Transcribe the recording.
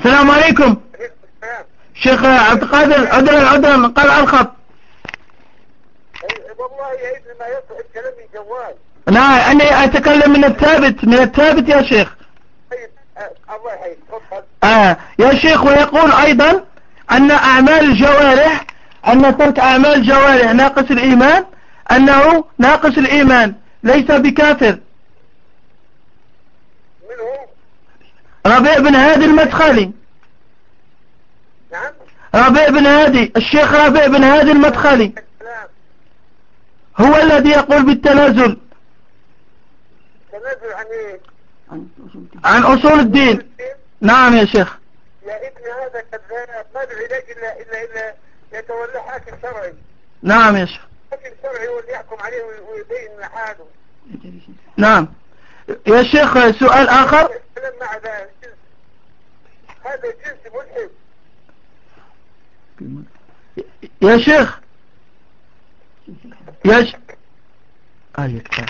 السلام عليكم. شيخ عبد القادر عذرا عذرا قال على الخط. والله ابني ما يصلح كلامي جوال نعم أنا أتكلم من الثابت من الثابت يا شيخ. الله يحييك آه يا شيخ ويقول أيضا أن أعمال الجوارح أن ترك أعمال الجوارح ناقص الإيمان أنه ناقص الإيمان ليس بكافر من هو ربيع بن هادي المدخلي. نعم. ربيع بن هادي الشيخ ربيع بن هادي المدخلي. هو الذي يقول بالتنازل. تنازل عن إيه؟ عن أصول الدين. نعم يا شيخ. يا ابني هذا كذاب ما العلاج إلا إلا إلا يتولى حاكم شرعي. نعم يا شيخ. حاكم شرعي هو اللي يحكم عليه وي- ويبين حاله نعم. يا شيخ سؤال آخر. مع الجنس هذا جنس ملحد يا شيخ يا. آه يكتب